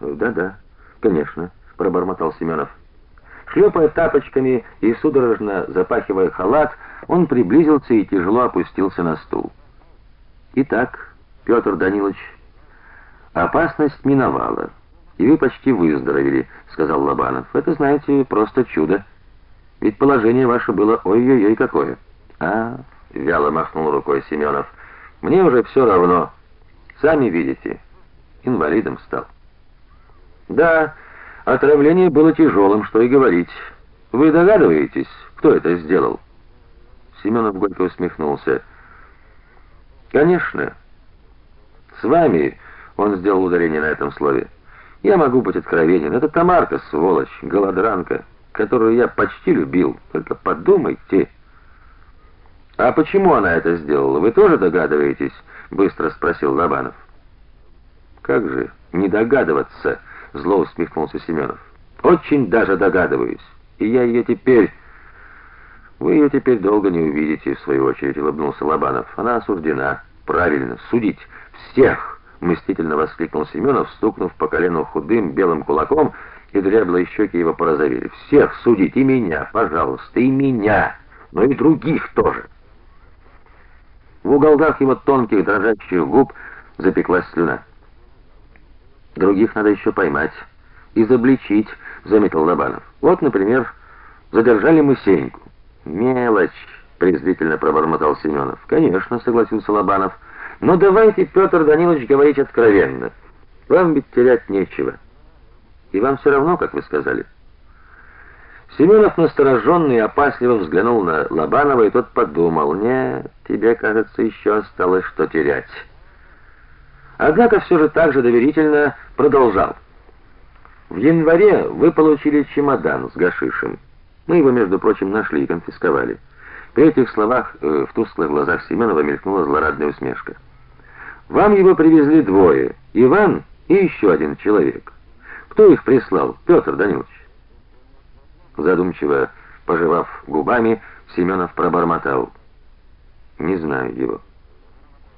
Да-да, конечно, пробормотал Семенов. Шлепая тапочками и судорожно запахивая халат, он приблизился и тяжело опустился на стул. Итак, Петр Данилович, опасность миновала, и вы почти выздоровели, сказал Лобанов. Это, знаете, просто чудо. Ведь положение ваше было ой-ой-ой какое. А, вяло махнул рукой Семенов. Мне уже все равно. Сами видите, инвалидом стал. Да, отравление было тяжелым, что и говорить. Вы догадываетесь, кто это сделал? Семенов горько усмехнулся. Конечно. С вами, он сделал ударение на этом слове. Я могу быть откровенен. Это Тамарка, сволочь, голодранка, которую я почти любил. Только подумайте. А почему она это сделала? Вы тоже догадываетесь? быстро спросил Лобанов. Как же не догадываться? Зло усмехнулся Семенов. Очень даже догадываюсь. И я ее теперь Вы ее теперь долго не увидите, в свою очередь улыбнулся Лобанов. Она осуждена. Правильно, судить всех, мстительно воскликнул Семенов, стукнув по колену худым белым кулаком, и дряблые щеки его порозовели. Всех судить и меня, пожалуйста, и меня, но и других тоже. В уголках его тонких дрожащих губ запеклась слюна. Других надо еще поймать, изобличить, заметил Лобанов. Вот, например, задержали мы Сеньку. Мелочь, презрительно пробормотал Семенов. Конечно, согласился Лобанов. Но давайте, Петр Данилович, говорить откровенно. Вам ведь терять нечего. И вам все равно, как вы сказали. Семенов настороженно и опасливо взглянул на Лобанова, и тот подумал: "Не, тебе, кажется, еще осталось что терять". Однако все же так же доверительно продолжал. В январе вы получили чемодан с гашишем. Мы его, между прочим, нашли и конфисковали. При этих словах э, в тусклых глазах Семенова мелькнула злорадная усмешка. Вам его привезли двое: Иван и еще один человек. Кто их прислал? Петр Данилович. Задумчиво пожевав губами, Семенов пробормотал: "Не знаю его".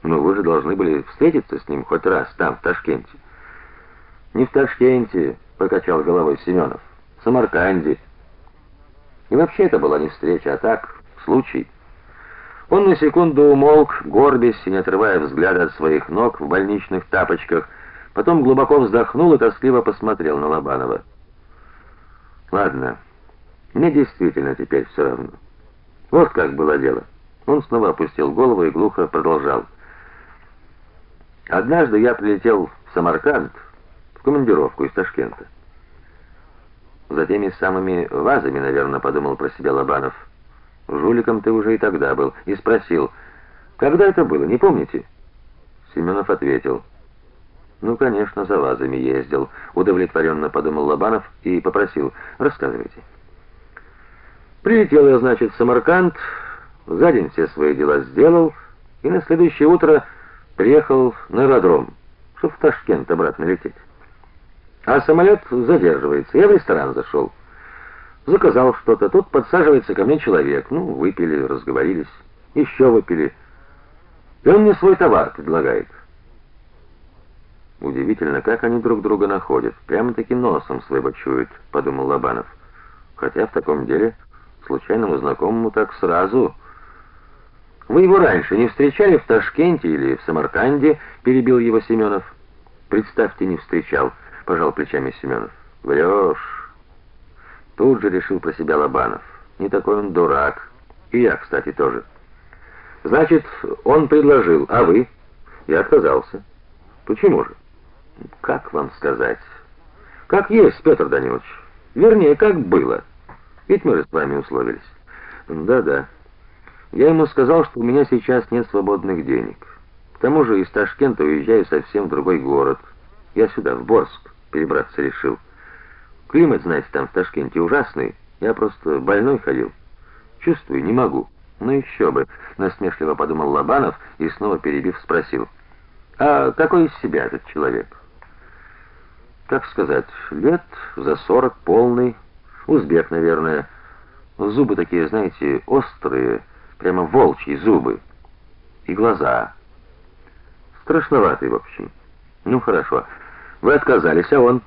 Но вы же должны были встретиться с ним хоть раз там, в Ташкенте. Не в Ташкенте, покачал головой Семенов. В Самарканде. И вообще это была не встреча, а так, случай. Он на секунду умолк, горбясь и не отрывая взгляда от своих ног в больничных тапочках, потом глубоко вздохнул и тоскливо посмотрел на Лобанова. Ладно. Мне действительно теперь все равно. Вот как было дело. Он снова опустил голову и глухо продолжал: Однажды я прилетел в Самарканд в командировку из Ташкента. За теми самыми вазами, наверное, подумал про себя Лобанов. Жуликом ты уже и тогда был, и спросил: "Когда это было, не помните?" Семенов ответил: "Ну, конечно, за вазами ездил", удовлетворенно подумал Лобанов и попросил: "Рассказывайте". Прилетел я, значит, в Самарканд, за день все свои дела сделал, и на следующее утро приехал на аэродром, чтобы в Ташкент обратно лететь. А самолет задерживается. Я в ресторан зашел. Заказал что-то. Тут подсаживается ко мне человек. Ну, выпили, разговорились, еще выпили. И он мне свой товар предлагает. Удивительно, как они друг друга находят. Прямо-таки носом своего чуют, подумал Лобанов. Хотя в таком деле случайному знакомому так сразу вы его раньше не встречали в Ташкенте или в Самарканде? перебил его Семенов. Представьте, не встречал, пожал плечами Семенов. Врешь. Тут же решил про себя Лобанов. Не такой он дурак. И я, кстати, тоже. Значит, он предложил, а вы? Я отказался. Почему же? Как вам сказать? Как есть, Петр Данилович. Вернее, как было. Ведь мы же с вами условились. Да-да. Я ему сказал, что у меня сейчас нет свободных денег. К тому же из Ташкента уезжаю совсем в другой город. Я сюда, в Борск, перебраться решил. Климат, знаете, там в Ташкенте ужасный. Я просто больной ходил. Чувствую, не могу. Ну еще бы, насмешливо подумал Лобанов и снова перебив спросил: "А какой из себя этот человек?" Как сказать, лет за сорок, полный, узбек, наверное. Зубы такие, знаете, острые прямо волчьи зубы и глаза. Страшноватый, в общем. Ну хорошо. Вы отказались, а он